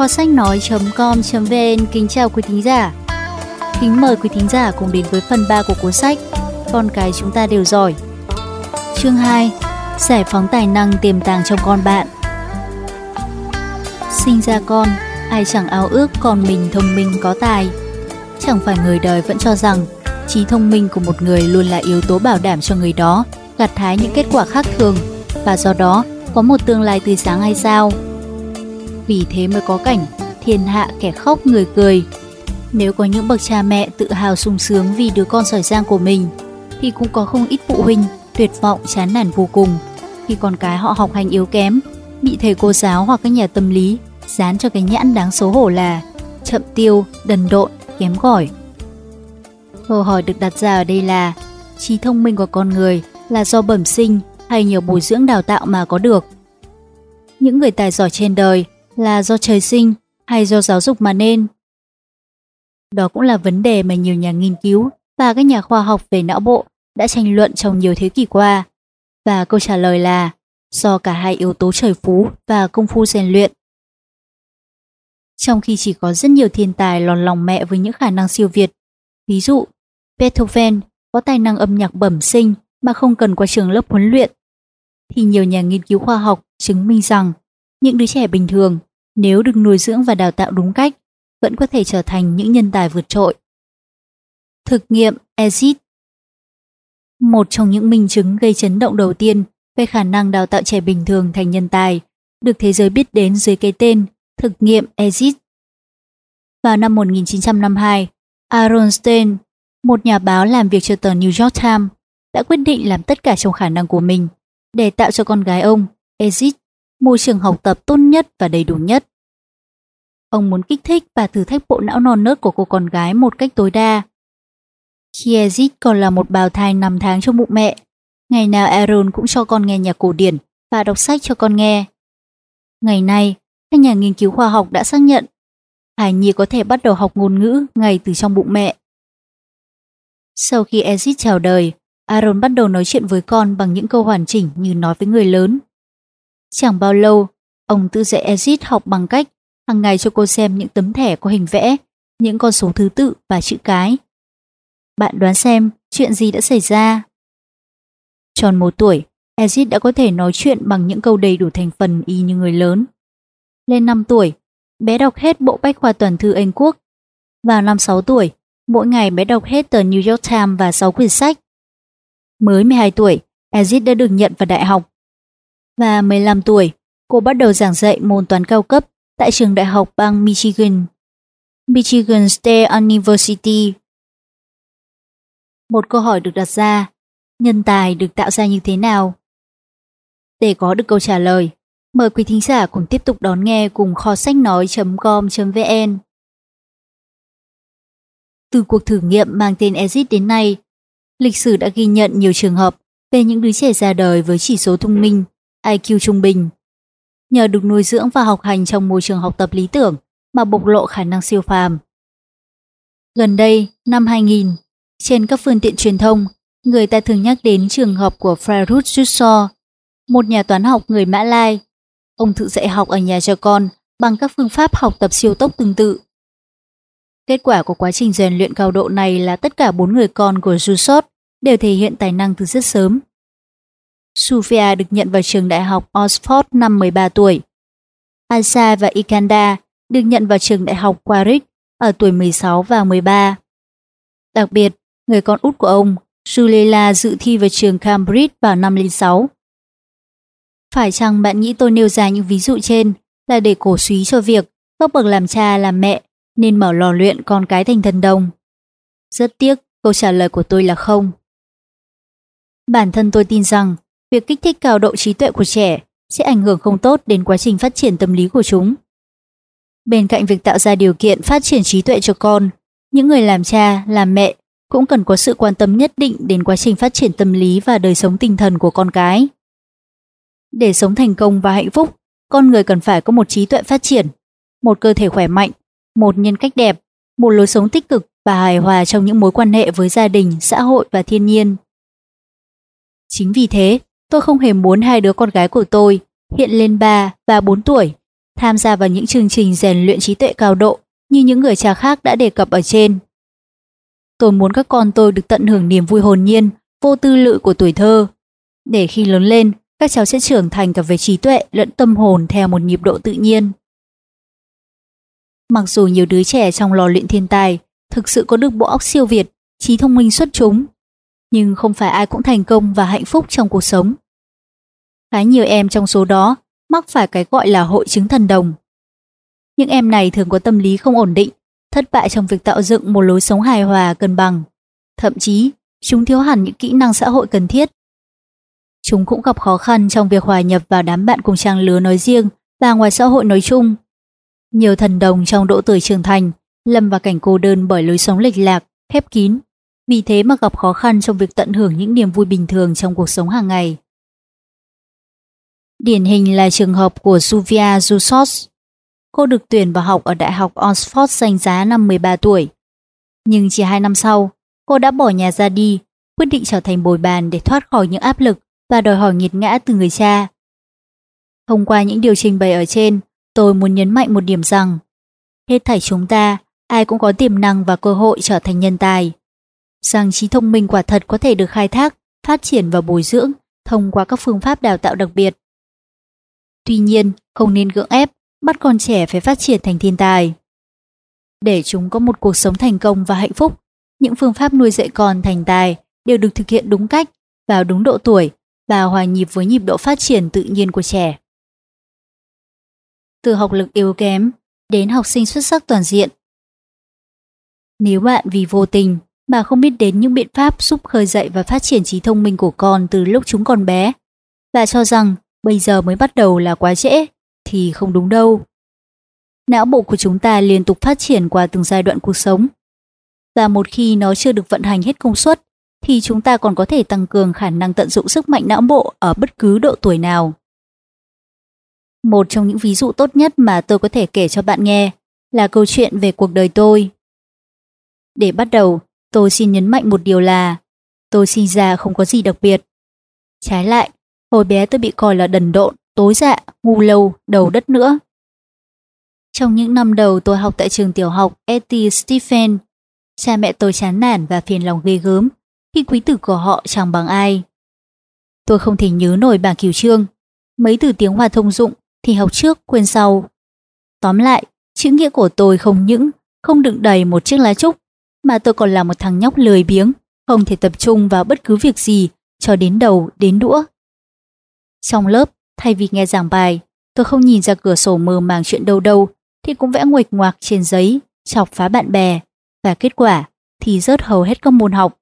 Kho sách nói.com.vn kính chào quý thính giả. Kính mời quý thính giả cùng đến với phần 3 của cuốn sách Con cái chúng ta đều giỏi. Chương 2 Giải phóng tài năng tiềm tàng trong con bạn Sinh ra con, ai chẳng ao ước con mình thông minh có tài. Chẳng phải người đời vẫn cho rằng trí thông minh của một người luôn là yếu tố bảo đảm cho người đó gặt hái những kết quả khác thường và do đó có một tương lai tươi sáng hay sao? Vì thế mới có cảnh thiên hạ kẻ khóc người cười. Nếu có những bậc cha mẹ tự hào sung sướng vì đứa con giỏi giang của mình, thì cũng có không ít phụ huynh tuyệt vọng chán nản vô cùng khi con cái họ học hành yếu kém, bị thầy cô giáo hoặc các nhà tâm lý dán cho cái nhãn đáng xấu hổ là chậm tiêu, đần độn, kém gỏi. Câu hỏi được đặt ra ở đây là trí thông minh của con người là do bẩm sinh hay nhờ bồi dưỡng đào tạo mà có được. Những người tài giỏi trên đời là do trời sinh hay do giáo dục mà nên? Đó cũng là vấn đề mà nhiều nhà nghiên cứu và các nhà khoa học về não bộ đã tranh luận trong nhiều thế kỷ qua. Và câu trả lời là do cả hai yếu tố trời phú và công phu rèn luyện. Trong khi chỉ có rất nhiều thiên tài lòn lòng mẹ với những khả năng siêu việt, ví dụ Beethoven có tài năng âm nhạc bẩm sinh mà không cần qua trường lớp huấn luyện, thì nhiều nhà nghiên cứu khoa học chứng minh rằng những đứa trẻ bình thường nếu được nuôi dưỡng và đào tạo đúng cách vẫn có thể trở thành những nhân tài vượt trội. Thực nghiệm EXIT Một trong những minh chứng gây chấn động đầu tiên về khả năng đào tạo trẻ bình thường thành nhân tài được thế giới biết đến dưới cái tên thực nghiệm EXIT. Vào năm 1952, Aaron Stein, một nhà báo làm việc cho tờ New York Times, đã quyết định làm tất cả trong khả năng của mình để tạo cho con gái ông, Exit, môi trường học tập tốt nhất và đầy đủ nhất. Ông muốn kích thích và thử thách bộ não non nớt của cô con gái một cách tối đa. Khi Exit còn là một bào thai 5 tháng trong bụng mẹ, ngày nào Aaron cũng cho con nghe nhạc cổ điển và đọc sách cho con nghe. Ngày nay, các nhà nghiên cứu khoa học đã xác nhận hải nhi có thể bắt đầu học ngôn ngữ ngay từ trong bụng mẹ. Sau khi Ezit chào đời, Aaron bắt đầu nói chuyện với con bằng những câu hoàn chỉnh như nói với người lớn. Chẳng bao lâu, ông tự dạy Ezit học bằng cách hàng ngày cho cô xem những tấm thẻ có hình vẽ, những con số thứ tự và chữ cái. Bạn đoán xem chuyện gì đã xảy ra? Tròn một tuổi, Ezit đã có thể nói chuyện bằng những câu đầy đủ thành phần y như người lớn. Lên 5 tuổi, bé đọc hết bộ bách khoa toàn thư Anh Quốc. Vào năm 6 tuổi, mỗi ngày bé đọc hết tờ New York Times và 6 quyển sách. Mới 12 tuổi, Ezit đã được nhận vào đại học. Và 15 tuổi, cô bắt đầu giảng dạy môn toán cao cấp tại trường đại học bang Michigan, Michigan State University. Một câu hỏi được đặt ra, nhân tài được tạo ra như thế nào? Để có được câu trả lời, mời quý thính giả cùng tiếp tục đón nghe cùng kho sách nói.com.vn. Từ cuộc thử nghiệm mang tên Exit đến nay, lịch sử đã ghi nhận nhiều trường hợp về những đứa trẻ ra đời với chỉ số thông minh, IQ trung bình. Nhờ được nuôi dưỡng và học hành trong môi trường học tập lý tưởng mà bộc lộ khả năng siêu phàm. Gần đây, năm 2000, trên các phương tiện truyền thông, người ta thường nhắc đến trường hợp của Farut Jusso, một nhà toán học người Mã Lai. Ông tự dạy học ở nhà cho con bằng các phương pháp học tập siêu tốc tương tự. Kết quả của quá trình rèn luyện cao độ này là tất cả bốn người con của Jusot đều thể hiện tài năng từ rất sớm. Sufia được nhận vào trường đại học Oxford năm 13 tuổi. Asa và Ikanda được nhận vào trường đại học Warwick ở tuổi 16 và 13. Đặc biệt, người con út của ông, Julela dự thi vào trường Cambridge vào năm 06. Phải chăng bạn nghĩ tôi nêu ra những ví dụ trên là để cổ suý cho việc các bậc làm cha làm mẹ nên mở lò luyện con cái thành thần đồng? Rất tiếc, câu trả lời của tôi là không. Bản thân tôi tin rằng việc kích thích cao độ trí tuệ của trẻ sẽ ảnh hưởng không tốt đến quá trình phát triển tâm lý của chúng. Bên cạnh việc tạo ra điều kiện phát triển trí tuệ cho con, những người làm cha, làm mẹ cũng cần có sự quan tâm nhất định đến quá trình phát triển tâm lý và đời sống tinh thần của con cái. Để sống thành công và hạnh phúc, con người cần phải có một trí tuệ phát triển, một cơ thể khỏe mạnh, một nhân cách đẹp, một lối sống tích cực và hài hòa trong những mối quan hệ với gia đình, xã hội và thiên nhiên. Chính vì thế, tôi không hề muốn hai đứa con gái của tôi hiện lên 3 và 4 tuổi tham gia vào những chương trình rèn luyện trí tuệ cao độ như những người cha khác đã đề cập ở trên. Tôi muốn các con tôi được tận hưởng niềm vui hồn nhiên, vô tư lự của tuổi thơ. Để khi lớn lên, các cháu sẽ trưởng thành cả về trí tuệ lẫn tâm hồn theo một nhịp độ tự nhiên. Mặc dù nhiều đứa trẻ trong lò luyện thiên tài thực sự có được bộ óc siêu việt, trí thông minh xuất chúng, nhưng không phải ai cũng thành công và hạnh phúc trong cuộc sống. Khá nhiều em trong số đó mắc phải cái gọi là hội chứng thần đồng. Những em này thường có tâm lý không ổn định, thất bại trong việc tạo dựng một lối sống hài hòa cân bằng. Thậm chí, chúng thiếu hẳn những kỹ năng xã hội cần thiết. Chúng cũng gặp khó khăn trong việc hòa nhập vào đám bạn cùng trang lứa nói riêng và ngoài xã hội nói chung. Nhiều thần đồng trong độ tuổi trưởng thành lâm vào cảnh cô đơn bởi lối sống lệch lạc, khép kín. Vì thế mà gặp khó khăn trong việc tận hưởng những niềm vui bình thường trong cuộc sống hàng ngày. Điển hình là trường hợp của Suvia Jusos. Cô được tuyển vào học ở Đại học Oxford danh giá năm 13 tuổi. Nhưng chỉ 2 năm sau, cô đã bỏ nhà ra đi, quyết định trở thành bồi bàn để thoát khỏi những áp lực và đòi hỏi nghiệt ngã từ người cha. Thông qua những điều trình bày ở trên, tôi muốn nhấn mạnh một điểm rằng hết thảy chúng ta, ai cũng có tiềm năng và cơ hội trở thành nhân tài. Rằng trí thông minh quả thật có thể được khai thác, phát triển và bồi dưỡng thông qua các phương pháp đào tạo đặc biệt. Tuy nhiên, không nên gượng ép, bắt con trẻ phải phát triển thành thiên tài. Để chúng có một cuộc sống thành công và hạnh phúc, những phương pháp nuôi dạy con thành tài đều được thực hiện đúng cách, vào đúng độ tuổi và hòa nhịp với nhịp độ phát triển tự nhiên của trẻ. Từ học lực yếu kém đến học sinh xuất sắc toàn diện. Nếu bạn vì vô tình mà không biết đến những biện pháp giúp khơi dậy và phát triển trí thông minh của con từ lúc chúng còn bé, và cho rằng bây giờ mới bắt đầu là quá trễ, thì không đúng đâu. Não bộ của chúng ta liên tục phát triển qua từng giai đoạn cuộc sống. Và một khi nó chưa được vận hành hết công suất, thì chúng ta còn có thể tăng cường khả năng tận dụng sức mạnh não bộ ở bất cứ độ tuổi nào. Một trong những ví dụ tốt nhất mà tôi có thể kể cho bạn nghe là câu chuyện về cuộc đời tôi. Để bắt đầu, tôi xin nhấn mạnh một điều là tôi sinh ra không có gì đặc biệt. Trái lại, hồi bé tôi bị coi là đần độn, tối dạ, ngu lâu, đầu đất nữa. Trong những năm đầu tôi học tại trường tiểu học Etty Stephen, cha mẹ tôi chán nản và phiền lòng ghê gớm khi quý tử của họ chẳng bằng ai. Tôi không thể nhớ nổi bảng cửu trương, mấy từ tiếng Hoa thông dụng thì học trước quên sau. Tóm lại, chữ nghĩa của tôi không những không đựng đầy một chiếc lá trúc, mà tôi còn là một thằng nhóc lười biếng, không thể tập trung vào bất cứ việc gì cho đến đầu đến đũa. Trong lớp, thay vì nghe giảng bài, tôi không nhìn ra cửa sổ mờ màng chuyện đâu đâu, thì cũng vẽ nguệch ngoạc trên giấy, chọc phá bạn bè, và kết quả thì rớt hầu hết các môn học.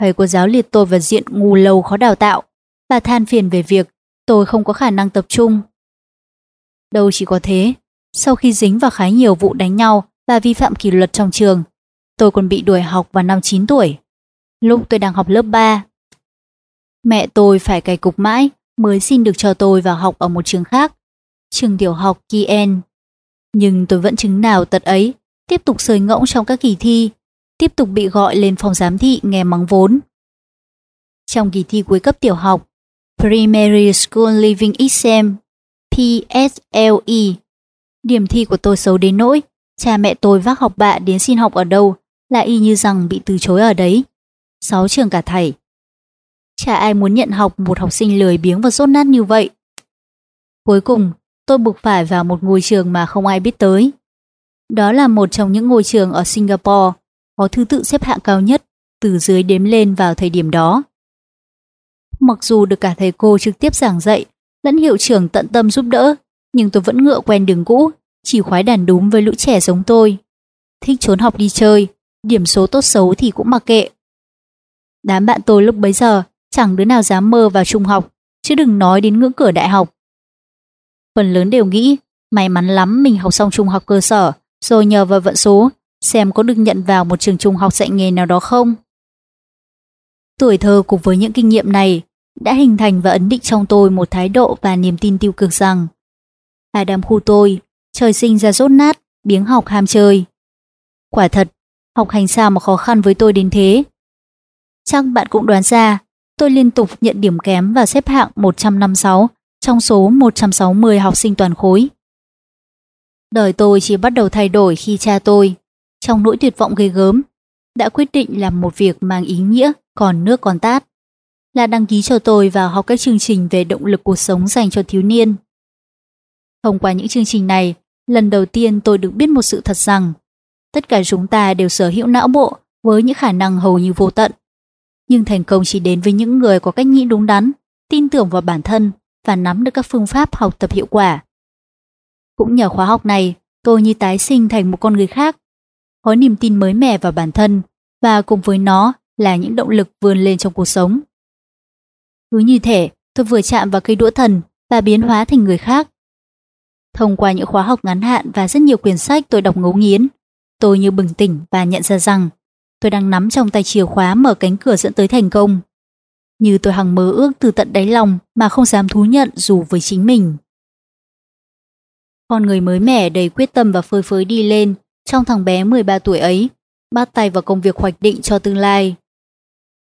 Thầy cô giáo liệt tôi vào diện ngu lâu khó đào tạo, bà than phiền về việc tôi không có khả năng tập trung. Đâu chỉ có thế, sau khi dính vào khá nhiều vụ đánh nhau và vi phạm kỷ luật trong trường, tôi còn bị đuổi học vào năm 9 tuổi, lúc tôi đang học lớp 3. Mẹ tôi phải cày cục mãi mới xin được cho tôi vào học ở một trường khác, trường tiểu học Kien. Nhưng tôi vẫn chứng nào tật ấy, tiếp tục sơi ngỗng trong các kỳ thi, tiếp tục bị gọi lên phòng giám thị nghe mắng vốn. Trong kỳ thi cuối cấp tiểu học, Primary School Living Exam PSLE. Điểm thi của tôi xấu đến nỗi, cha mẹ tôi vác học bạ đến xin học ở đâu lại y như rằng bị từ chối ở đấy. Sáu trường cả thầy. Chả ai muốn nhận học một học sinh lười biếng và rốt nát như vậy. Cuối cùng, tôi buộc phải vào một ngôi trường mà không ai biết tới. Đó là một trong những ngôi trường ở Singapore có thứ tự xếp hạng cao nhất từ dưới đếm lên vào thời điểm đó. Mặc dù được cả thầy cô trực tiếp giảng dạy, lẫn hiệu trưởng tận tâm giúp đỡ, nhưng tôi vẫn ngựa quen đường cũ, chỉ khoái đàn đúng với lũ trẻ giống tôi. Thích trốn học đi chơi, điểm số tốt xấu thì cũng mặc kệ. Đám bạn tôi lúc bấy giờ chẳng đứa nào dám mơ vào trung học, chứ đừng nói đến ngưỡng cửa đại học. Phần lớn đều nghĩ, may mắn lắm mình học xong trung học cơ sở, rồi nhờ vào vận số, xem có được nhận vào một trường trung học dạy nghề nào đó không. Tuổi thơ cùng với những kinh nghiệm này đã hình thành và ấn định trong tôi một thái độ và niềm tin tiêu cực rằng Adam khu tôi, trời sinh ra rốt nát, biếng học ham chơi. Quả thật, học hành sao mà khó khăn với tôi đến thế. Chắc bạn cũng đoán ra, tôi liên tục nhận điểm kém và xếp hạng 156 trong số 160 học sinh toàn khối, Đời tôi chỉ bắt đầu thay đổi khi cha tôi, trong nỗi tuyệt vọng ghê gớm, đã quyết định làm một việc mang ý nghĩa còn nước còn tát, là đăng ký cho tôi vào học các chương trình về động lực cuộc sống dành cho thiếu niên. Thông qua những chương trình này, lần đầu tiên tôi được biết một sự thật rằng tất cả chúng ta đều sở hữu não bộ với những khả năng hầu như vô tận. Nhưng thành công chỉ đến với những người có cách nghĩ đúng đắn, tin tưởng vào bản thân và nắm được các phương pháp học tập hiệu quả. Cũng nhờ khóa học này, tôi như tái sinh thành một con người khác, có niềm tin mới mẻ vào bản thân và cùng với nó là những động lực vươn lên trong cuộc sống. Cứ như thể tôi vừa chạm vào cây đũa thần và biến hóa thành người khác. Thông qua những khóa học ngắn hạn và rất nhiều quyển sách tôi đọc ngấu nghiến, tôi như bừng tỉnh và nhận ra rằng tôi đang nắm trong tay chìa khóa mở cánh cửa dẫn tới thành công. Như tôi hằng mơ ước từ tận đáy lòng mà không dám thú nhận dù với chính mình. Con người mới mẻ đầy quyết tâm và phơi phới đi lên trong thằng bé 13 tuổi ấy, bắt tay vào công việc hoạch định cho tương lai.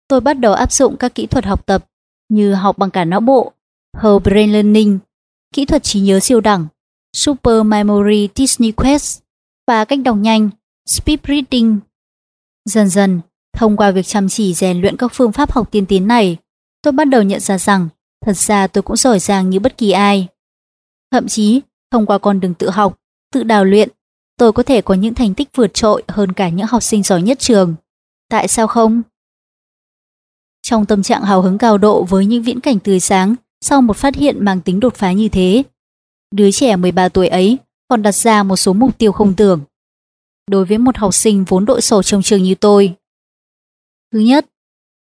Tôi bắt đầu áp dụng các kỹ thuật học tập như học bằng cả não bộ, Whole Brain Learning, kỹ thuật trí nhớ siêu đẳng, Super Memory Disney Quest và cách đọc nhanh, Speed Reading. Dần dần, thông qua việc chăm chỉ rèn luyện các phương pháp học tiên tiến này, tôi bắt đầu nhận ra rằng thật ra tôi cũng giỏi giang như bất kỳ ai. Thậm chí, thông qua con đường tự học, tự đào luyện, tôi có thể có những thành tích vượt trội hơn cả những học sinh giỏi nhất trường. Tại sao không? Trong tâm trạng hào hứng cao độ với những viễn cảnh tươi sáng sau một phát hiện mang tính đột phá như thế, đứa trẻ 13 tuổi ấy còn đặt ra một số mục tiêu không tưởng. Đối với một học sinh vốn đội sổ trong trường như tôi. Thứ nhất,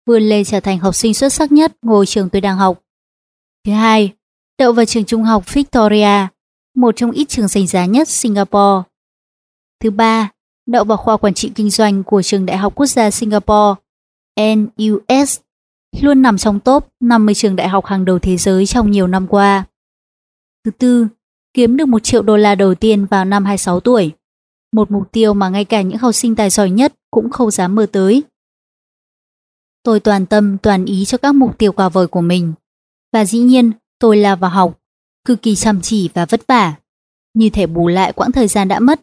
vươn lên trở thành học sinh xuất sắc nhất ngôi trường tôi đang học. Thứ hai, đậu vào trường trung học Victoria, một trong ít trường danh giá nhất Singapore. Thứ ba, đậu vào khoa quản trị kinh doanh của trường Đại học Quốc gia Singapore, NUS, luôn nằm trong top 50 trường đại học hàng đầu thế giới trong nhiều năm qua. Thứ tư, kiếm được 1 triệu đô la đầu tiên vào năm 26 tuổi. Một mục tiêu mà ngay cả những học sinh tài giỏi nhất cũng không dám mơ tới. Tôi toàn tâm toàn ý cho các mục tiêu cao vời của mình. Và dĩ nhiên, tôi là vào học, cực kỳ chăm chỉ và vất vả, như thể bù lại quãng thời gian đã mất.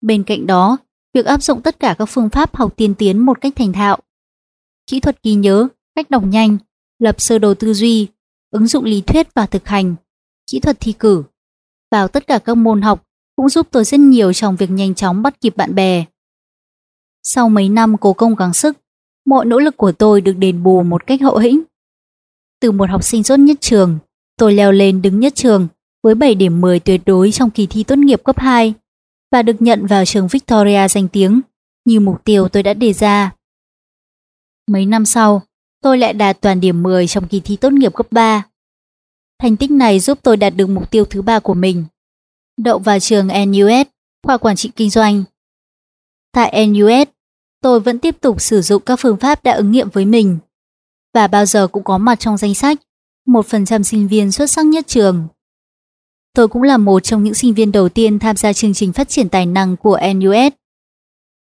Bên cạnh đó, việc áp dụng tất cả các phương pháp học tiên tiến một cách thành thạo. Kỹ thuật ghi nhớ, cách đọc nhanh, lập sơ đồ tư duy, ứng dụng lý thuyết và thực hành, kỹ thuật thi cử. Vào tất cả các môn học cũng giúp tôi rất nhiều trong việc nhanh chóng bắt kịp bạn bè. Sau mấy năm cố công gắng sức, mọi nỗ lực của tôi được đền bù một cách hậu hĩnh. Từ một học sinh rốt nhất trường, tôi leo lên đứng nhất trường với 7 điểm 10 tuyệt đối trong kỳ thi tốt nghiệp cấp 2 và được nhận vào trường Victoria danh tiếng như mục tiêu tôi đã đề ra. Mấy năm sau, tôi lại đạt toàn điểm 10 trong kỳ thi tốt nghiệp cấp 3. Thành tích này giúp tôi đạt được mục tiêu thứ ba của mình, đậu vào trường NUS, khoa quản trị kinh doanh. Tại NUS, tôi vẫn tiếp tục sử dụng các phương pháp đã ứng nghiệm với mình và bao giờ cũng có mặt trong danh sách 1% sinh viên xuất sắc nhất trường. Tôi cũng là một trong những sinh viên đầu tiên tham gia chương trình phát triển tài năng của NUS.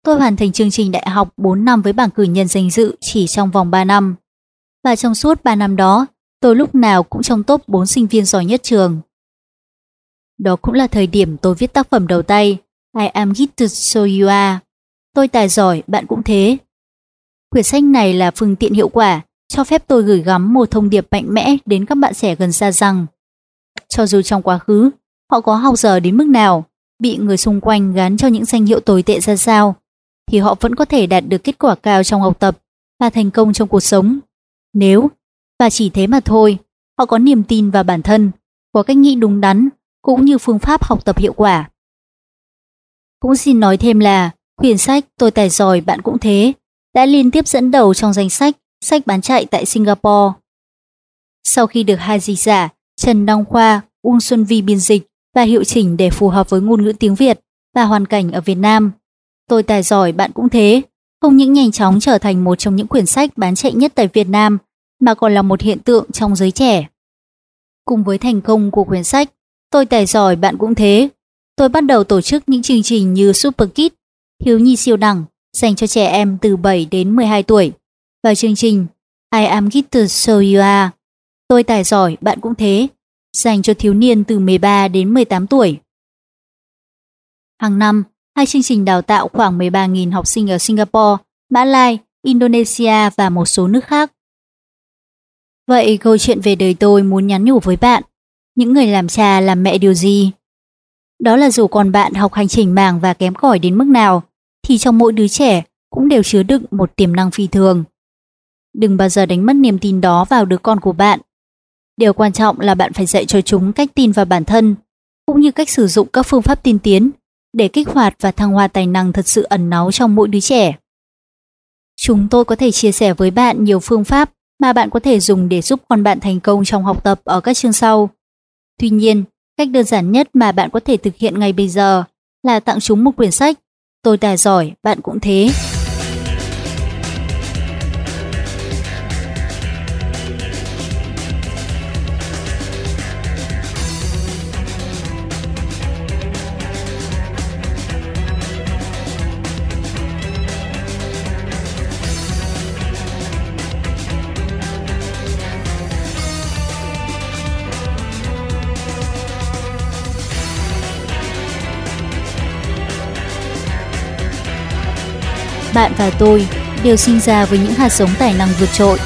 Tôi hoàn thành chương trình đại học 4 năm với bảng cử nhân danh dự chỉ trong vòng 3 năm. Và trong suốt 3 năm đó, tôi lúc nào cũng trong top 4 sinh viên giỏi nhất trường. Đó cũng là thời điểm tôi viết tác phẩm đầu tay I am gifted so you are. Tôi tài giỏi, bạn cũng thế. Quyển sách này là phương tiện hiệu quả cho phép tôi gửi gắm một thông điệp mạnh mẽ đến các bạn trẻ gần xa rằng cho dù trong quá khứ họ có học giờ đến mức nào, bị người xung quanh gắn cho những danh hiệu tồi tệ ra sao, thì họ vẫn có thể đạt được kết quả cao trong học tập và thành công trong cuộc sống. Nếu, và chỉ thế mà thôi, họ có niềm tin vào bản thân, có cách nghĩ đúng đắn, cũng như phương pháp học tập hiệu quả. Cũng xin nói thêm là, quyển sách Tôi tài giỏi bạn cũng thế, đã liên tiếp dẫn đầu trong danh sách sách bán chạy tại Singapore. Sau khi được hai dịch giả Trần Đăng Khoa, Uông Xuân Vi biên dịch và hiệu chỉnh để phù hợp với ngôn ngữ tiếng Việt và hoàn cảnh ở Việt Nam, tôi tài giỏi bạn cũng thế, không những nhanh chóng trở thành một trong những quyển sách bán chạy nhất tại Việt Nam mà còn là một hiện tượng trong giới trẻ. Cùng với thành công của quyển sách Tôi tài giỏi bạn cũng thế, tôi bắt đầu tổ chức những chương trình như Super Kids, Hiếu Nhi siêu đẳng dành cho trẻ em từ 7 đến 12 tuổi và chương trình I am gifted so you are. Tôi tài giỏi, bạn cũng thế, dành cho thiếu niên từ 13 đến 18 tuổi. Hàng năm, hai chương trình đào tạo khoảng 13.000 học sinh ở Singapore, Mã Lai, Indonesia và một số nước khác. Vậy câu chuyện về đời tôi muốn nhắn nhủ với bạn, những người làm cha làm mẹ điều gì? Đó là dù con bạn học hành trình màng và kém cỏi đến mức nào, thì trong mỗi đứa trẻ cũng đều chứa đựng một tiềm năng phi thường. Đừng bao giờ đánh mất niềm tin đó vào đứa con của bạn. Điều quan trọng là bạn phải dạy cho chúng cách tin vào bản thân, cũng như cách sử dụng các phương pháp tiên tiến để kích hoạt và thăng hoa tài năng thật sự ẩn náu trong mỗi đứa trẻ. Chúng tôi có thể chia sẻ với bạn nhiều phương pháp mà bạn có thể dùng để giúp con bạn thành công trong học tập ở các chương sau. Tuy nhiên, cách đơn giản nhất mà bạn có thể thực hiện ngay bây giờ là tặng chúng một quyển sách. Tôi tài giỏi, bạn cũng thế. Bạn và tôi đều sinh ra với những hạt giống tài năng vượt trội.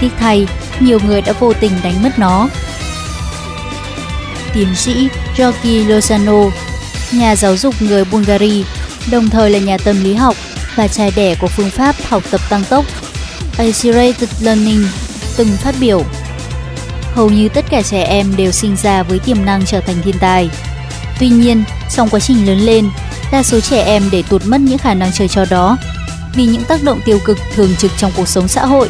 Tiếc thay, nhiều người đã vô tình đánh mất nó. Tiến sĩ Georgi Lozano, nhà giáo dục người Bulgaria, đồng thời là nhà tâm lý học và cha đẻ của phương pháp học tập tăng tốc Accelerated Learning, từng phát biểu Hầu như tất cả trẻ em đều sinh ra với tiềm năng trở thành thiên tài. Tuy nhiên, trong quá trình lớn lên, đa số trẻ em để tụt mất những khả năng chơi trò đó vì những tác động tiêu cực thường trực trong cuộc sống xã hội.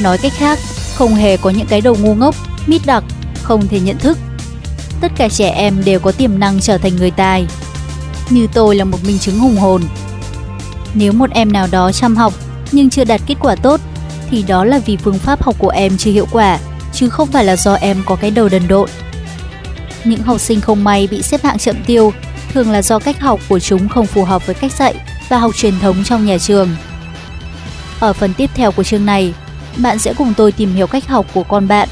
Nói cách khác, không hề có những cái đầu ngu ngốc, mít đặc, không thể nhận thức. Tất cả trẻ em đều có tiềm năng trở thành người tài. Như tôi là một minh chứng hùng hồn. Nếu một em nào đó chăm học nhưng chưa đạt kết quả tốt, thì đó là vì phương pháp học của em chưa hiệu quả, chứ không phải là do em có cái đầu đần độn. Những học sinh không may bị xếp hạng chậm tiêu thường là do cách học của chúng không phù hợp với cách dạy và học truyền thống trong nhà trường. Ở phần tiếp theo của chương này, bạn sẽ cùng tôi tìm hiểu cách học của con bạn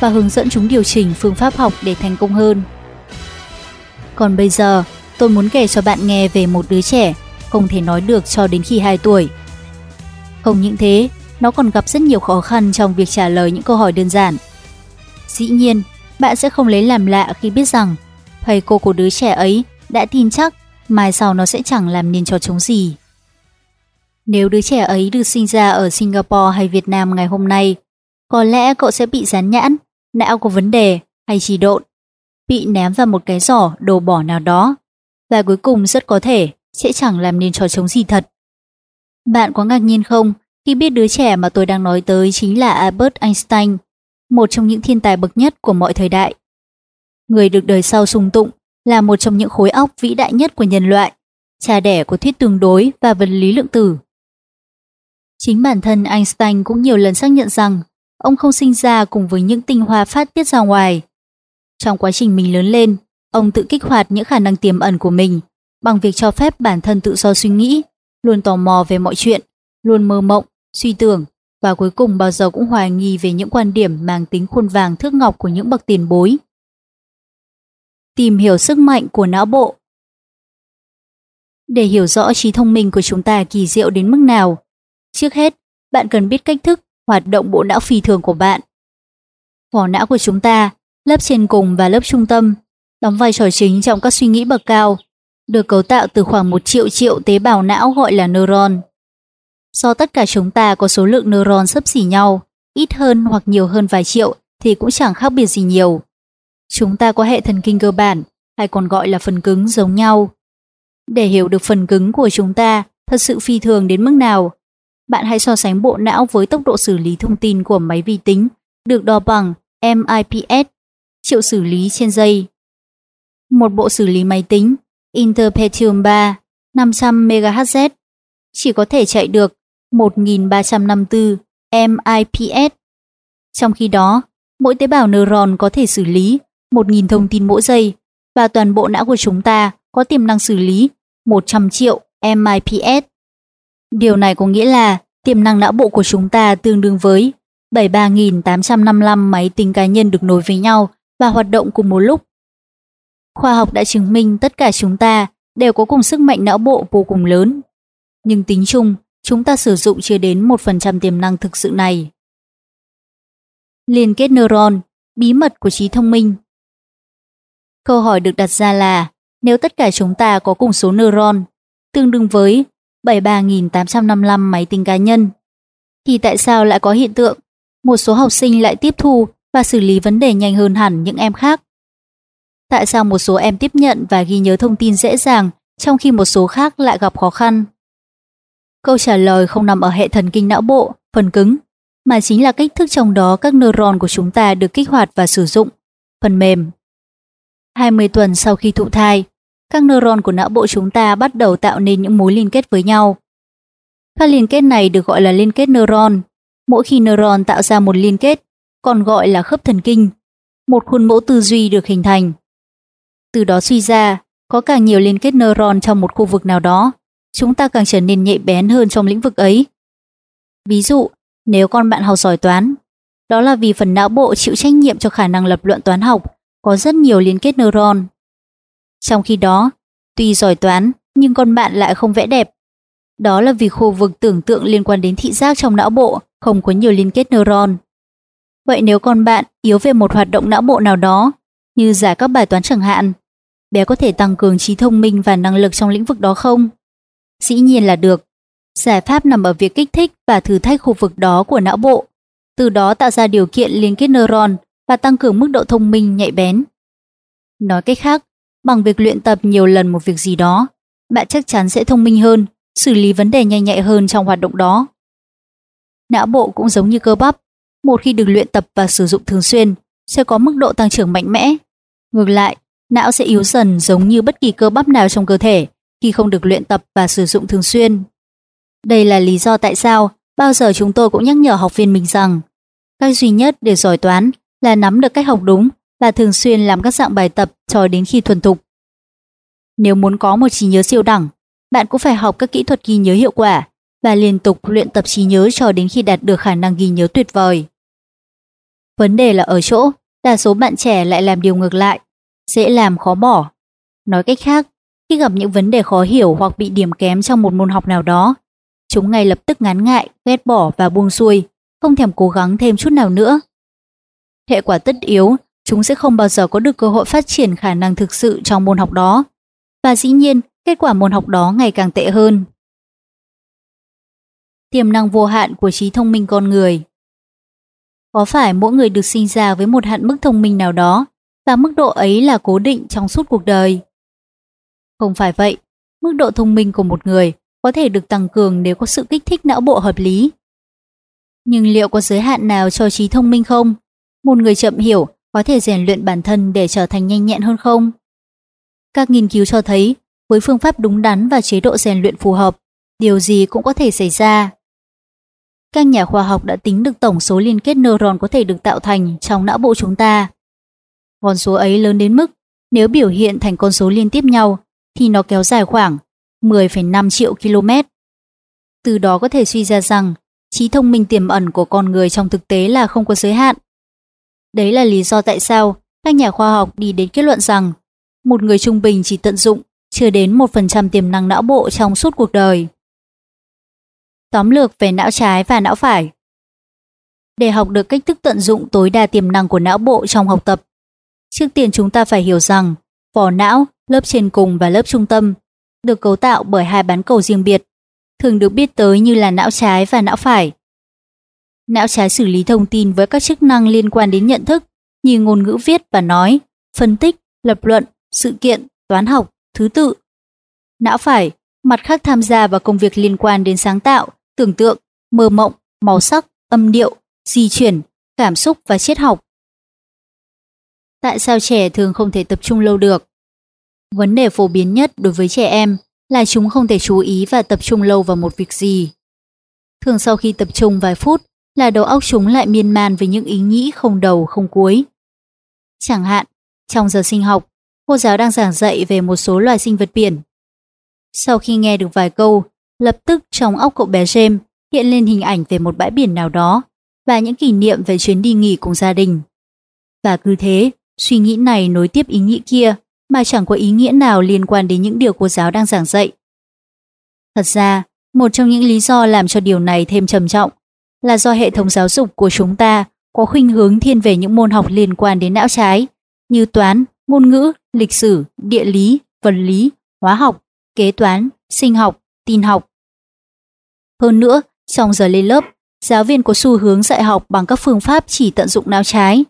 và hướng dẫn chúng điều chỉnh phương pháp học để thành công hơn. Còn bây giờ, tôi muốn kể cho bạn nghe về một đứa trẻ không thể nói được cho đến khi 2 tuổi. Không những thế, nó còn gặp rất nhiều khó khăn trong việc trả lời những câu hỏi đơn giản. Dĩ nhiên, bạn sẽ không lấy làm lạ khi biết rằng thầy cô của đứa trẻ ấy đã tin chắc mai sau nó sẽ chẳng làm nên trò chống gì. Nếu đứa trẻ ấy được sinh ra ở Singapore hay Việt Nam ngày hôm nay, có lẽ cậu sẽ bị dán nhãn, não có vấn đề hay trì độn, bị ném vào một cái giỏ đồ bỏ nào đó, và cuối cùng rất có thể sẽ chẳng làm nên trò chống gì thật. Bạn có ngạc nhiên không khi biết đứa trẻ mà tôi đang nói tới chính là Albert Einstein, một trong những thiên tài bậc nhất của mọi thời đại. Người được đời sau sùng tụng là một trong những khối óc vĩ đại nhất của nhân loại, cha đẻ của thuyết tương đối và vật lý lượng tử. Chính bản thân Einstein cũng nhiều lần xác nhận rằng ông không sinh ra cùng với những tinh hoa phát tiết ra ngoài. Trong quá trình mình lớn lên, ông tự kích hoạt những khả năng tiềm ẩn của mình bằng việc cho phép bản thân tự do suy nghĩ, luôn tò mò về mọi chuyện, luôn mơ mộng, suy tưởng và cuối cùng bao giờ cũng hoài nghi về những quan điểm mang tính khuôn vàng thước ngọc của những bậc tiền bối tìm hiểu sức mạnh của não bộ. Để hiểu rõ trí thông minh của chúng ta kỳ diệu đến mức nào, trước hết, bạn cần biết cách thức hoạt động bộ não phi thường của bạn. Vỏ não của chúng ta, lớp trên cùng và lớp trung tâm, đóng vai trò chính trong các suy nghĩ bậc cao, được cấu tạo từ khoảng một triệu triệu tế bào não gọi là neuron. Do tất cả chúng ta có số lượng neuron sấp xỉ nhau, ít hơn hoặc nhiều hơn vài triệu thì cũng chẳng khác biệt gì nhiều. Chúng ta có hệ thần kinh cơ bản, hay còn gọi là phần cứng giống nhau. Để hiểu được phần cứng của chúng ta thật sự phi thường đến mức nào, bạn hãy so sánh bộ não với tốc độ xử lý thông tin của máy vi tính được đo bằng MIPS, triệu xử lý trên giây. Một bộ xử lý máy tính Interpetium 3 500 MHz chỉ có thể chạy được 1354 MIPS. Trong khi đó, mỗi tế bào neuron có thể xử lý 1.000 thông tin mỗi giây và toàn bộ não của chúng ta có tiềm năng xử lý 100 triệu MIPS. Điều này có nghĩa là tiềm năng não bộ của chúng ta tương đương với 73.855 máy tính cá nhân được nối với nhau và hoạt động cùng một lúc. Khoa học đã chứng minh tất cả chúng ta đều có cùng sức mạnh não bộ vô cùng lớn. Nhưng tính chung, chúng ta sử dụng chưa đến 1% tiềm năng thực sự này. Liên kết neuron, bí mật của trí thông minh. Câu hỏi được đặt ra là, nếu tất cả chúng ta có cùng số neuron, tương đương với 73.855 máy tính cá nhân, thì tại sao lại có hiện tượng một số học sinh lại tiếp thu và xử lý vấn đề nhanh hơn hẳn những em khác? Tại sao một số em tiếp nhận và ghi nhớ thông tin dễ dàng trong khi một số khác lại gặp khó khăn? Câu trả lời không nằm ở hệ thần kinh não bộ, phần cứng, mà chính là cách thức trong đó các neuron của chúng ta được kích hoạt và sử dụng, phần mềm. 20 tuần sau khi thụ thai, các neuron của não bộ chúng ta bắt đầu tạo nên những mối liên kết với nhau. Các liên kết này được gọi là liên kết neuron. Mỗi khi neuron tạo ra một liên kết, còn gọi là khớp thần kinh, một khuôn mẫu tư duy được hình thành. Từ đó suy ra, có càng nhiều liên kết neuron trong một khu vực nào đó, chúng ta càng trở nên nhạy bén hơn trong lĩnh vực ấy. Ví dụ, nếu con bạn học giỏi toán, đó là vì phần não bộ chịu trách nhiệm cho khả năng lập luận toán học có rất nhiều liên kết neuron. Trong khi đó, tuy giỏi toán nhưng con bạn lại không vẽ đẹp. Đó là vì khu vực tưởng tượng liên quan đến thị giác trong não bộ không có nhiều liên kết neuron. Vậy nếu con bạn yếu về một hoạt động não bộ nào đó, như giải các bài toán chẳng hạn, bé có thể tăng cường trí thông minh và năng lực trong lĩnh vực đó không? Dĩ nhiên là được. Giải pháp nằm ở việc kích thích và thử thách khu vực đó của não bộ, từ đó tạo ra điều kiện liên kết neuron và tăng cường mức độ thông minh nhạy bén. Nói cách khác, bằng việc luyện tập nhiều lần một việc gì đó, bạn chắc chắn sẽ thông minh hơn, xử lý vấn đề nhanh nhạy hơn trong hoạt động đó. Não bộ cũng giống như cơ bắp, một khi được luyện tập và sử dụng thường xuyên, sẽ có mức độ tăng trưởng mạnh mẽ. Ngược lại, não sẽ yếu dần giống như bất kỳ cơ bắp nào trong cơ thể khi không được luyện tập và sử dụng thường xuyên. Đây là lý do tại sao bao giờ chúng tôi cũng nhắc nhở học viên mình rằng cách duy nhất để giỏi toán là nắm được cách học đúng và thường xuyên làm các dạng bài tập cho đến khi thuần thục. Nếu muốn có một trí nhớ siêu đẳng, bạn cũng phải học các kỹ thuật ghi nhớ hiệu quả và liên tục luyện tập trí nhớ cho đến khi đạt được khả năng ghi nhớ tuyệt vời. Vấn đề là ở chỗ, đa số bạn trẻ lại làm điều ngược lại, dễ làm khó bỏ. Nói cách khác, khi gặp những vấn đề khó hiểu hoặc bị điểm kém trong một môn học nào đó, chúng ngay lập tức ngán ngại, ghét bỏ và buông xuôi, không thèm cố gắng thêm chút nào nữa. Hệ quả tất yếu, chúng sẽ không bao giờ có được cơ hội phát triển khả năng thực sự trong môn học đó. Và dĩ nhiên, kết quả môn học đó ngày càng tệ hơn. Tiềm năng vô hạn của trí thông minh con người Có phải mỗi người được sinh ra với một hạn mức thông minh nào đó và mức độ ấy là cố định trong suốt cuộc đời? Không phải vậy, mức độ thông minh của một người có thể được tăng cường nếu có sự kích thích não bộ hợp lý. Nhưng liệu có giới hạn nào cho trí thông minh không? Một người chậm hiểu có thể rèn luyện bản thân để trở thành nhanh nhẹn hơn không? Các nghiên cứu cho thấy, với phương pháp đúng đắn và chế độ rèn luyện phù hợp, điều gì cũng có thể xảy ra. Các nhà khoa học đã tính được tổng số liên kết neuron có thể được tạo thành trong não bộ chúng ta. Con số ấy lớn đến mức nếu biểu hiện thành con số liên tiếp nhau thì nó kéo dài khoảng 10,5 triệu km. Từ đó có thể suy ra rằng trí thông minh tiềm ẩn của con người trong thực tế là không có giới hạn. Đấy là lý do tại sao các nhà khoa học đi đến kết luận rằng một người trung bình chỉ tận dụng chưa đến 1% tiềm năng não bộ trong suốt cuộc đời. Tóm lược về não trái và não phải Để học được cách thức tận dụng tối đa tiềm năng của não bộ trong học tập, trước tiên chúng ta phải hiểu rằng vỏ não, lớp trên cùng và lớp trung tâm được cấu tạo bởi hai bán cầu riêng biệt, thường được biết tới như là não trái và não phải. Não trái xử lý thông tin với các chức năng liên quan đến nhận thức như ngôn ngữ viết và nói, phân tích, lập luận, sự kiện, toán học, thứ tự. Não phải, mặt khác tham gia vào công việc liên quan đến sáng tạo, tưởng tượng, mơ mộng, màu sắc, âm điệu, di chuyển, cảm xúc và triết học. Tại sao trẻ thường không thể tập trung lâu được? Vấn đề phổ biến nhất đối với trẻ em là chúng không thể chú ý và tập trung lâu vào một việc gì. Thường sau khi tập trung vài phút là đầu óc chúng lại miên man với những ý nghĩ không đầu không cuối. Chẳng hạn, trong giờ sinh học, cô giáo đang giảng dạy về một số loài sinh vật biển. Sau khi nghe được vài câu, lập tức trong óc cậu bé James hiện lên hình ảnh về một bãi biển nào đó và những kỷ niệm về chuyến đi nghỉ cùng gia đình. Và cứ thế, suy nghĩ này nối tiếp ý nghĩ kia mà chẳng có ý nghĩa nào liên quan đến những điều cô giáo đang giảng dạy. Thật ra, một trong những lý do làm cho điều này thêm trầm trọng là do hệ thống giáo dục của chúng ta có khuynh hướng thiên về những môn học liên quan đến não trái như toán, ngôn ngữ, lịch sử, địa lý, vật lý, hóa học, kế toán, sinh học, tin học. Hơn nữa, trong giờ lên lớp, giáo viên có xu hướng dạy học bằng các phương pháp chỉ tận dụng não trái.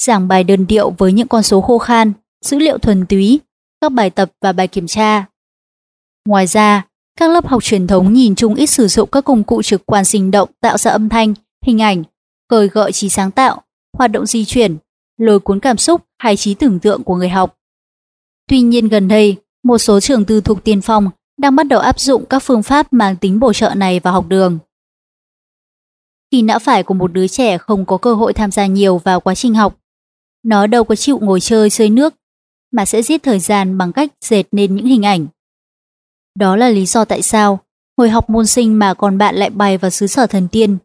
Giảng bài đơn điệu với những con số khô khan, dữ liệu thuần túy, các bài tập và bài kiểm tra. Ngoài ra, các lớp học truyền thống nhìn chung ít sử dụng các công cụ trực quan sinh động tạo ra âm thanh, hình ảnh, khơi gợi trí sáng tạo, hoạt động di chuyển, lôi cuốn cảm xúc hay trí tưởng tượng của người học. Tuy nhiên gần đây, một số trường tư thục tiên phong đang bắt đầu áp dụng các phương pháp mang tính bổ trợ này vào học đường. Khi não phải của một đứa trẻ không có cơ hội tham gia nhiều vào quá trình học, nó đâu có chịu ngồi chơi sơi nước, mà sẽ giết thời gian bằng cách dệt nên những hình ảnh. Đó là lý do tại sao hồi học môn sinh mà còn bạn lại bay vào xứ sở thần tiên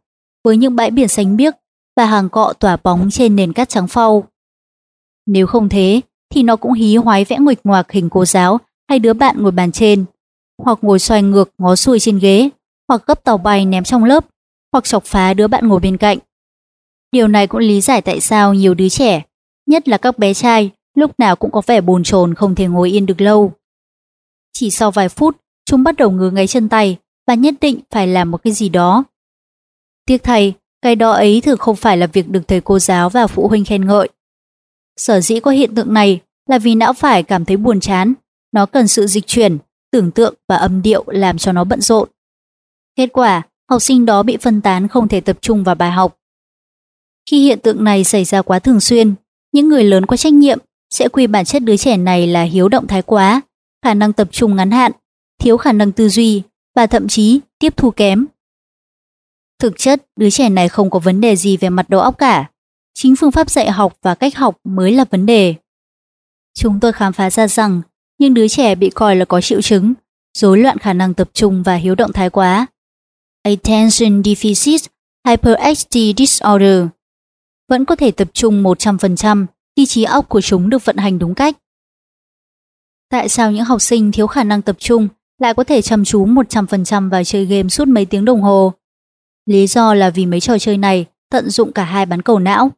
với những bãi biển xanh biếc và hàng cọ tỏa bóng trên nền cát trắng phau. Nếu không thế, thì nó cũng hí hoái vẽ nguệch ngoạc hình cô giáo hay đứa bạn ngồi bàn trên, hoặc ngồi xoay ngược ngó xuôi trên ghế, hoặc gấp tàu bay ném trong lớp, hoặc chọc phá đứa bạn ngồi bên cạnh. Điều này cũng lý giải tại sao nhiều đứa trẻ, nhất là các bé trai, lúc nào cũng có vẻ bồn chồn không thể ngồi yên được lâu. Chỉ sau vài phút, chúng bắt đầu ngứa ngáy chân tay và nhất định phải làm một cái gì đó. Tiếc thầy, cái đó ấy thường không phải là việc được thầy cô giáo và phụ huynh khen ngợi. Sở dĩ có hiện tượng này là vì não phải cảm thấy buồn chán, nó cần sự dịch chuyển, tưởng tượng và âm điệu làm cho nó bận rộn. Kết quả, học sinh đó bị phân tán không thể tập trung vào bài học. Khi hiện tượng này xảy ra quá thường xuyên, những người lớn có trách nhiệm sẽ quy bản chất đứa trẻ này là hiếu động thái quá, khả năng tập trung ngắn hạn, thiếu khả năng tư duy và thậm chí tiếp thu kém. Thực chất, đứa trẻ này không có vấn đề gì về mặt đầu óc cả. Chính phương pháp dạy học và cách học mới là vấn đề. Chúng tôi khám phá ra rằng những đứa trẻ bị coi là có triệu chứng, rối loạn khả năng tập trung và hiếu động thái quá. Attention Deficit Hyperactivity Disorder vẫn có thể tập trung 100% khi trí óc của chúng được vận hành đúng cách. Tại sao những học sinh thiếu khả năng tập trung lại có thể chăm chú 100% vào chơi game suốt mấy tiếng đồng hồ? Lý do là vì mấy trò chơi này tận dụng cả hai bán cầu não.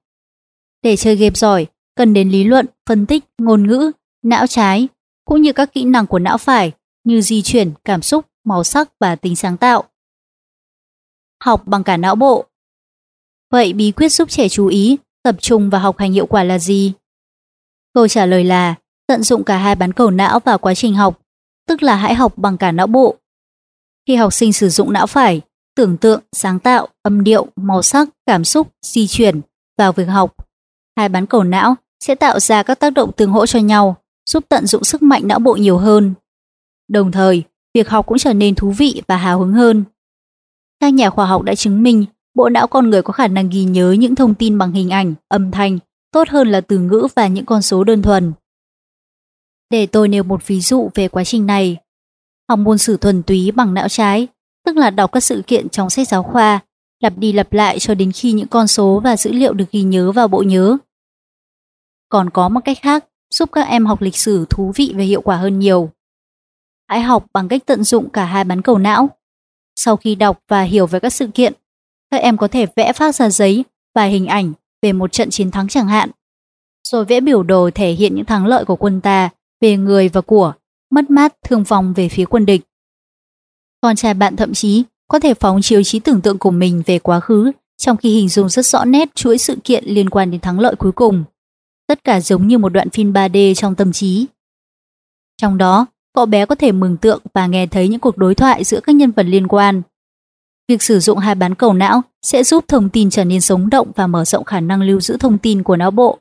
Để chơi game giỏi, cần đến lý luận, phân tích, ngôn ngữ, não trái, cũng như các kỹ năng của não phải như di chuyển, cảm xúc, màu sắc và tính sáng tạo. Học bằng cả não bộ Vậy bí quyết giúp trẻ chú ý, tập trung và học hành hiệu quả là gì? Câu trả lời là tận dụng cả hai bán cầu não vào quá trình học, tức là hãy học bằng cả não bộ. Khi học sinh sử dụng não phải, tưởng tượng, sáng tạo, âm điệu, màu sắc, cảm xúc, di chuyển vào việc học, hai bán cầu não sẽ tạo ra các tác động tương hỗ cho nhau, giúp tận dụng sức mạnh não bộ nhiều hơn. Đồng thời, việc học cũng trở nên thú vị và hào hứng hơn. Các nhà khoa học đã chứng minh bộ não con người có khả năng ghi nhớ những thông tin bằng hình ảnh, âm thanh tốt hơn là từ ngữ và những con số đơn thuần. Để tôi nêu một ví dụ về quá trình này. Học môn sử thuần túy bằng não trái, tức là đọc các sự kiện trong sách giáo khoa, lặp đi lặp lại cho đến khi những con số và dữ liệu được ghi nhớ vào bộ nhớ. Còn có một cách khác giúp các em học lịch sử thú vị và hiệu quả hơn nhiều. Hãy học bằng cách tận dụng cả hai bán cầu não. Sau khi đọc và hiểu về các sự kiện, các em có thể vẽ phát ra giấy và hình ảnh về một trận chiến thắng chẳng hạn. Rồi vẽ biểu đồ thể hiện những thắng lợi của quân ta về người và của, mất mát thương vong về phía quân địch. Con trai bạn thậm chí có thể phóng chiếu trí tưởng tượng của mình về quá khứ trong khi hình dung rất rõ nét chuỗi sự kiện liên quan đến thắng lợi cuối cùng. Tất cả giống như một đoạn phim 3D trong tâm trí. Trong đó, cậu bé có thể mường tượng và nghe thấy những cuộc đối thoại giữa các nhân vật liên quan. Việc sử dụng hai bán cầu não sẽ giúp thông tin trở nên sống động và mở rộng khả năng lưu giữ thông tin của não bộ.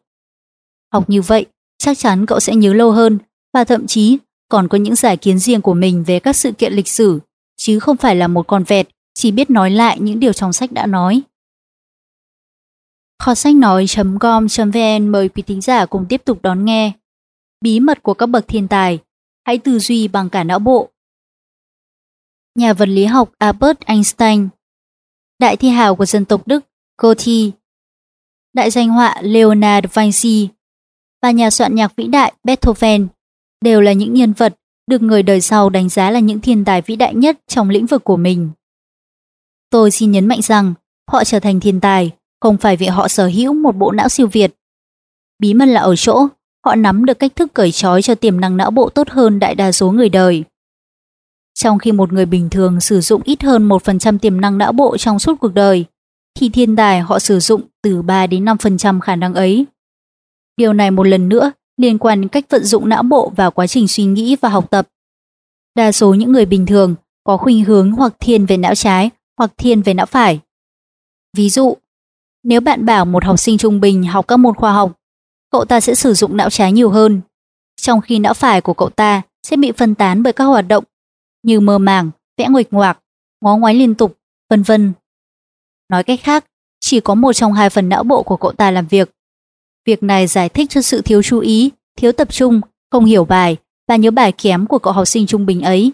Học như vậy, chắc chắn cậu sẽ nhớ lâu hơn và thậm chí còn có những giải kiến riêng của mình về các sự kiện lịch sử, chứ không phải là một con vẹt chỉ biết nói lại những điều trong sách đã nói. Kho sách nói.com.vn mời quý thính giả cùng tiếp tục đón nghe. Bí mật của các bậc thiên tài, hãy tư duy bằng cả não bộ. Nhà vật lý học Albert Einstein Đại thi hào của dân tộc Đức Goethe Đại danh họa Leonard da Vinci và nhà soạn nhạc vĩ đại Beethoven đều là những nhân vật được người đời sau đánh giá là những thiên tài vĩ đại nhất trong lĩnh vực của mình. Tôi xin nhấn mạnh rằng họ trở thành thiên tài không phải vì họ sở hữu một bộ não siêu việt. Bí mật là ở chỗ họ nắm được cách thức cởi trói cho tiềm năng não bộ tốt hơn đại đa số người đời. Trong khi một người bình thường sử dụng ít hơn 1% tiềm năng não bộ trong suốt cuộc đời, thì thiên tài họ sử dụng từ 3 đến 5% khả năng ấy. Điều này một lần nữa liên quan đến cách vận dụng não bộ vào quá trình suy nghĩ và học tập. Đa số những người bình thường có khuynh hướng hoặc thiên về não trái hoặc thiên về não phải. Ví dụ, nếu bạn bảo một học sinh trung bình học các môn khoa học, cậu ta sẽ sử dụng não trái nhiều hơn, trong khi não phải của cậu ta sẽ bị phân tán bởi các hoạt động như mơ màng, vẽ nguệch ngoạc, ngó ngoái liên tục, vân vân. Nói cách khác, chỉ có một trong hai phần não bộ của cậu ta làm việc. Việc này giải thích cho sự thiếu chú ý, thiếu tập trung, không hiểu bài và nhớ bài kém của cậu học sinh trung bình ấy.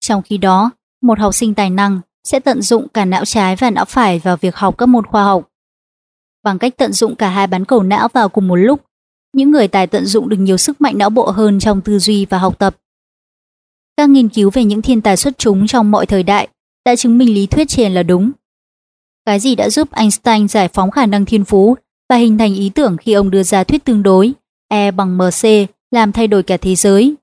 Trong khi đó, một học sinh tài năng sẽ tận dụng cả não trái và não phải vào việc học các môn khoa học. Bằng cách tận dụng cả hai bán cầu não vào cùng một lúc, những người tài tận dụng được nhiều sức mạnh não bộ hơn trong tư duy và học tập. Các nghiên cứu về những thiên tài xuất chúng trong mọi thời đại đã chứng minh lý thuyết trên là đúng. Cái gì đã giúp Einstein giải phóng khả năng thiên phú và hình thành ý tưởng khi ông đưa ra thuyết tương đối E bằng MC làm thay đổi cả thế giới.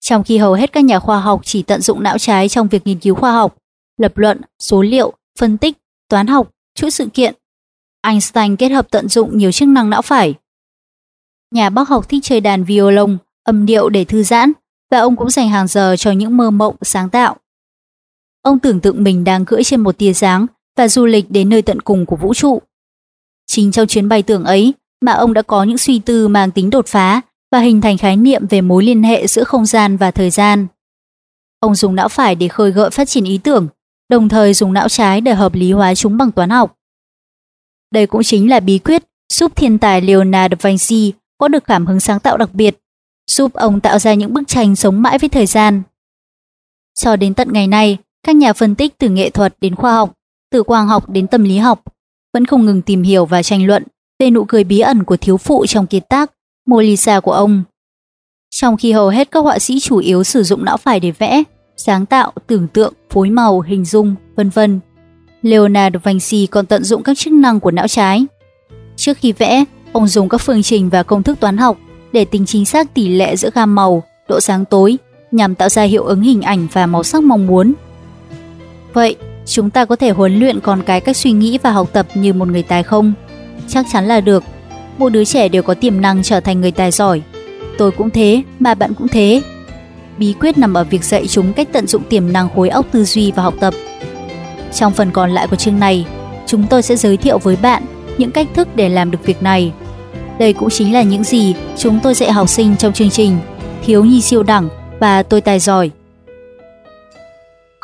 Trong khi hầu hết các nhà khoa học chỉ tận dụng não trái trong việc nghiên cứu khoa học, lập luận, số liệu, phân tích, toán học, chuỗi sự kiện, Einstein kết hợp tận dụng nhiều chức năng não phải. Nhà bác học thích chơi đàn violon, âm điệu để thư giãn và ông cũng dành hàng giờ cho những mơ mộng sáng tạo. Ông tưởng tượng mình đang cưỡi trên một tia sáng và du lịch đến nơi tận cùng của vũ trụ. Chính trong chuyến bay tưởng ấy mà ông đã có những suy tư mang tính đột phá và hình thành khái niệm về mối liên hệ giữa không gian và thời gian. Ông dùng não phải để khơi gợi phát triển ý tưởng, đồng thời dùng não trái để hợp lý hóa chúng bằng toán học. Đây cũng chính là bí quyết giúp thiên tài Leonardo da Vinci có được cảm hứng sáng tạo đặc biệt, giúp ông tạo ra những bức tranh sống mãi với thời gian. Cho đến tận ngày nay, các nhà phân tích từ nghệ thuật đến khoa học, từ quang học đến tâm lý học vẫn không ngừng tìm hiểu và tranh luận về nụ cười bí ẩn của thiếu phụ trong kiệt tác Molisa của ông. Trong khi hầu hết các họa sĩ chủ yếu sử dụng não phải để vẽ, sáng tạo, tưởng tượng, phối màu, hình dung, vân vân. Leonardo da Vinci còn tận dụng các chức năng của não trái. Trước khi vẽ, ông dùng các phương trình và công thức toán học để tính chính xác tỷ lệ giữa gam màu, độ sáng tối nhằm tạo ra hiệu ứng hình ảnh và màu sắc mong muốn. Vậy, chúng ta có thể huấn luyện con cái cách suy nghĩ và học tập như một người tài không? Chắc chắn là được. Mỗi đứa trẻ đều có tiềm năng trở thành người tài giỏi. Tôi cũng thế, mà bạn cũng thế. Bí quyết nằm ở việc dạy chúng cách tận dụng tiềm năng khối óc tư duy và học tập. Trong phần còn lại của chương này, chúng tôi sẽ giới thiệu với bạn những cách thức để làm được việc này. Đây cũng chính là những gì chúng tôi dạy học sinh trong chương trình Thiếu nhi siêu đẳng và Tôi tài giỏi.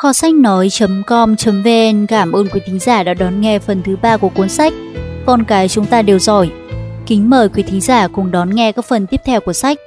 Kho sách nói.com.vn cảm ơn quý thính giả đã đón nghe phần thứ ba của cuốn sách Con cái chúng ta đều giỏi. Kính mời quý thính giả cùng đón nghe các phần tiếp theo của sách.